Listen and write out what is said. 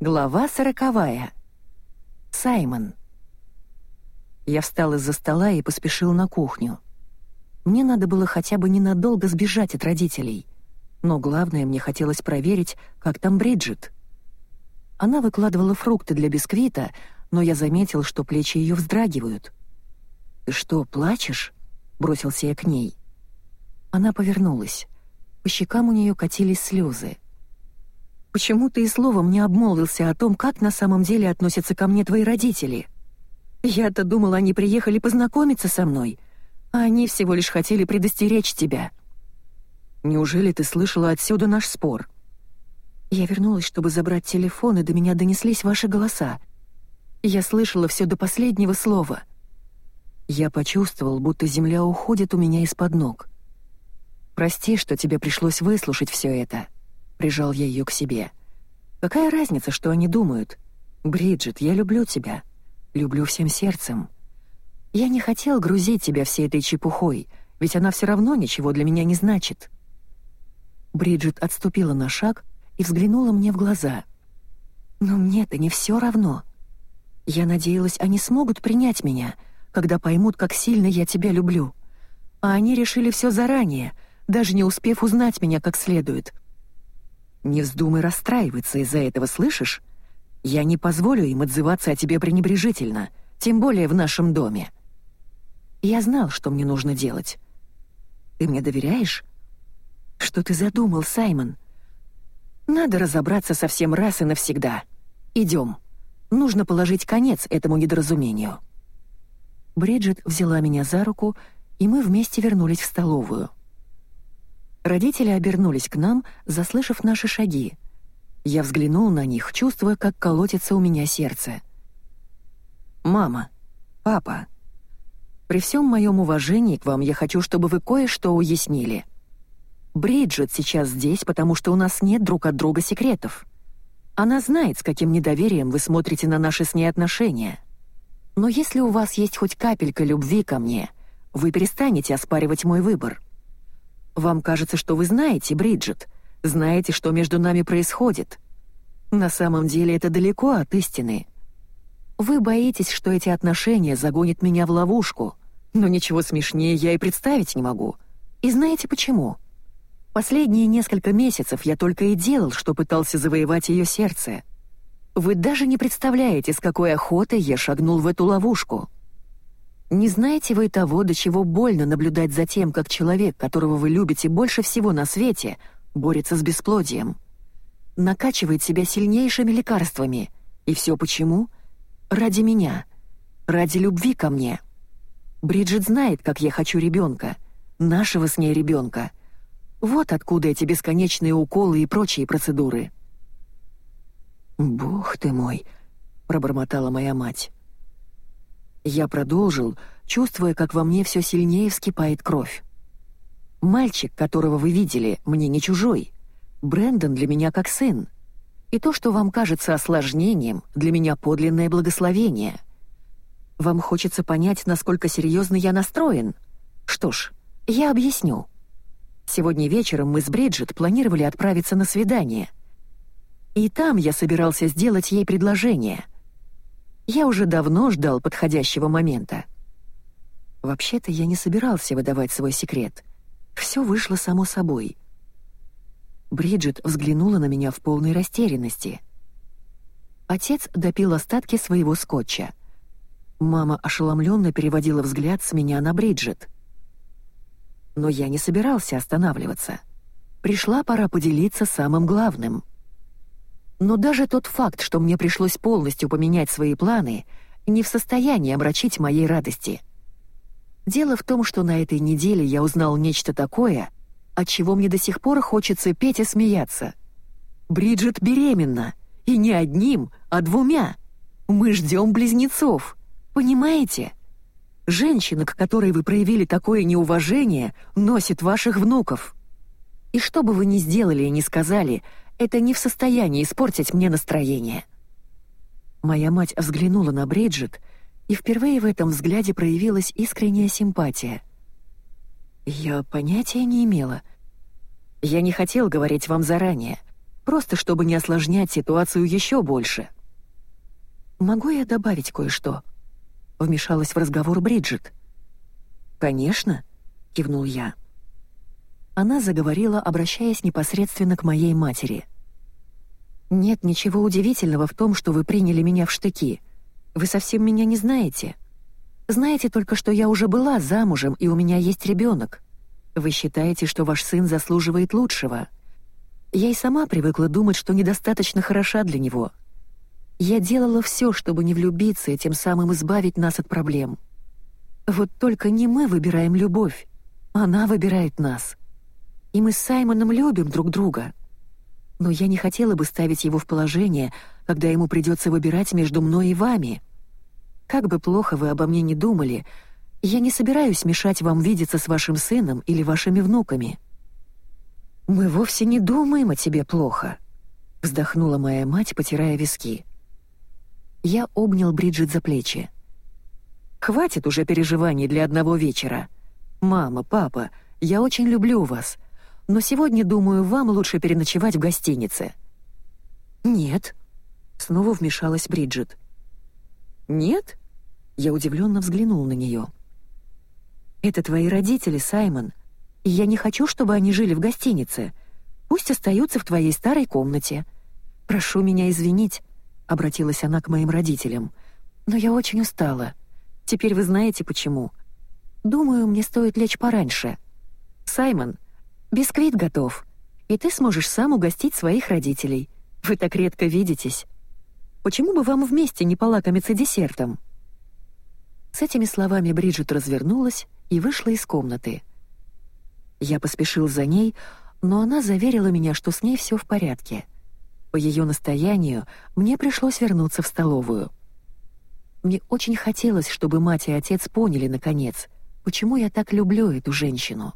Глава сороковая. Саймон. Я встал из-за стола и поспешил на кухню. Мне надо было хотя бы ненадолго сбежать от родителей. Но главное, мне хотелось проверить, как там Бриджит. Она выкладывала фрукты для бисквита, но я заметил, что плечи ее вздрагивают. «Ты что, плачешь?» — бросился я к ней. Она повернулась. По щекам у нее катились слезы. Почему ты и словом не обмолвился о том, как на самом деле относятся ко мне твои родители? Я-то думала, они приехали познакомиться со мной, а они всего лишь хотели предостеречь тебя. Неужели ты слышала отсюда наш спор? Я вернулась, чтобы забрать телефон, и до меня донеслись ваши голоса. Я слышала все до последнего слова. Я почувствовал, будто земля уходит у меня из-под ног. Прости, что тебе пришлось выслушать все это. Прижал я ее к себе. Какая разница, что они думают? Бриджит, я люблю тебя. Люблю всем сердцем. Я не хотел грузить тебя всей этой чепухой, ведь она все равно ничего для меня не значит. Бриджит отступила на шаг и взглянула мне в глаза. Но мне-то не все равно. Я надеялась, они смогут принять меня, когда поймут, как сильно я тебя люблю. А они решили все заранее, даже не успев узнать меня как следует — не вздумай расстраиваться из-за этого, слышишь? Я не позволю им отзываться о тебе пренебрежительно, тем более в нашем доме. Я знал, что мне нужно делать. Ты мне доверяешь? Что ты задумал, Саймон? Надо разобраться со всем раз и навсегда. Идем. Нужно положить конец этому недоразумению. Бриджит взяла меня за руку, и мы вместе вернулись в столовую. Родители обернулись к нам, заслышав наши шаги. Я взглянул на них, чувствуя, как колотится у меня сердце. «Мама, папа, при всем моем уважении к вам я хочу, чтобы вы кое-что уяснили. Бриджит сейчас здесь, потому что у нас нет друг от друга секретов. Она знает, с каким недоверием вы смотрите на наши с ней отношения. Но если у вас есть хоть капелька любви ко мне, вы перестанете оспаривать мой выбор». Вам кажется, что вы знаете, Бриджит, знаете, что между нами происходит. На самом деле это далеко от истины. Вы боитесь, что эти отношения загонят меня в ловушку, но ничего смешнее я и представить не могу. И знаете почему? Последние несколько месяцев я только и делал, что пытался завоевать ее сердце. Вы даже не представляете, с какой охотой я шагнул в эту ловушку. Не знаете вы того, до чего больно наблюдать за тем, как человек, которого вы любите больше всего на свете, борется с бесплодием? Накачивает себя сильнейшими лекарствами. И все почему? Ради меня. Ради любви ко мне. Бриджит знает, как я хочу ребенка. Нашего с ней ребенка. Вот откуда эти бесконечные уколы и прочие процедуры. «Бог ты мой!» — пробормотала моя мать. Я продолжил, чувствуя, как во мне все сильнее вскипает кровь. «Мальчик, которого вы видели, мне не чужой. Брэндон для меня как сын. И то, что вам кажется осложнением, для меня подлинное благословение. Вам хочется понять, насколько серьезно я настроен? Что ж, я объясню. Сегодня вечером мы с Бриджит планировали отправиться на свидание. И там я собирался сделать ей предложение — я уже давно ждал подходящего момента. Вообще-то я не собирался выдавать свой секрет. Все вышло само собой. Бриджит взглянула на меня в полной растерянности. Отец допил остатки своего скотча. Мама ошеломленно переводила взгляд с меня на Бриджит. Но я не собирался останавливаться. Пришла пора поделиться самым главным — но даже тот факт, что мне пришлось полностью поменять свои планы, не в состоянии омрачить моей радости. Дело в том, что на этой неделе я узнал нечто такое, от чего мне до сих пор хочется петь и смеяться. Бриджит беременна, и не одним, а двумя. Мы ждем близнецов, понимаете? Женщина, к которой вы проявили такое неуважение, носит ваших внуков. И что бы вы ни сделали и ни сказали, это не в состоянии испортить мне настроение». Моя мать взглянула на Бриджит, и впервые в этом взгляде проявилась искренняя симпатия. «Я понятия не имела. Я не хотел говорить вам заранее. Просто чтобы не осложнять ситуацию еще больше. «Могу я добавить кое-что?» — вмешалась в разговор Бриджит. «Конечно», — кивнул я. Она заговорила, обращаясь непосредственно к моей матери. «Нет ничего удивительного в том, что вы приняли меня в штыки. Вы совсем меня не знаете. Знаете только, что я уже была замужем, и у меня есть ребенок. Вы считаете, что ваш сын заслуживает лучшего. Я и сама привыкла думать, что недостаточно хороша для него. Я делала все, чтобы не влюбиться и тем самым избавить нас от проблем. Вот только не мы выбираем любовь, она выбирает нас. И мы с Саймоном любим друг друга. Но я не хотела бы ставить его в положение, когда ему придется выбирать между мной и вами. Как бы плохо вы обо мне не думали, я не собираюсь мешать вам видеться с вашим сыном или вашими внуками. Мы вовсе не думаем о тебе плохо, вздохнула моя мать, потирая виски. Я обнял Бриджит за плечи. Хватит уже переживаний для одного вечера. Мама, папа, я очень люблю вас. Но сегодня, думаю, вам лучше переночевать в гостинице. Нет, снова вмешалась Бриджит. Нет? Я удивленно взглянул на нее. Это твои родители, Саймон. И я не хочу, чтобы они жили в гостинице. Пусть остаются в твоей старой комнате. Прошу меня извинить, обратилась она к моим родителям. Но я очень устала. Теперь вы знаете почему. Думаю, мне стоит лечь пораньше. Саймон, бисквит готов. И ты сможешь сам угостить своих родителей. Вы так редко видитесь. Почему бы вам вместе не полакомиться десертом? С этими словами Бриджит развернулась и вышла из комнаты. Я поспешил за ней, но она заверила меня, что с ней все в порядке. По ее настоянию мне пришлось вернуться в столовую. Мне очень хотелось, чтобы мать и отец поняли наконец, почему я так люблю эту женщину.